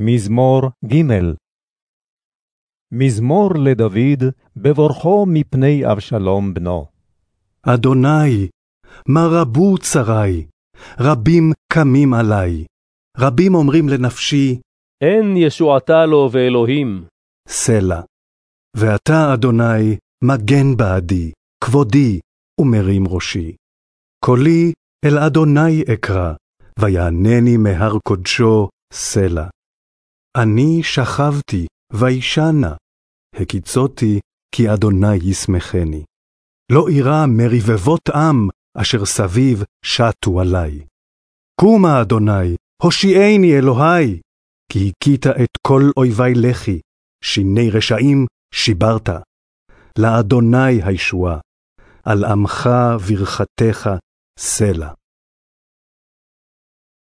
מזמור ג' מזמור לדוד בבורכו מפני אבשלום בנו. אדוני, מה רבו צרי, רבים קמים עלי, רבים אומרים לנפשי, אין ישועתה לו ואלוהים. סלע. ואתה, אדוני, מגן בעדי, כבודי, ומרים ראשי. קולי אל אדוני אקרא, ויענני מהר קודשו, סלע. אני שכבתי, וישנה, הקיצותי, כי אדוני ישמחני. לא אירע מרבבות עם, אשר סביב שטו עלי. קומה, אדוני, הושיעני אלוהי, כי הכית את כל אויבי לחי, שיני רשעים שיברת. לאדוני הישועה, על עמך ברכתך סלע.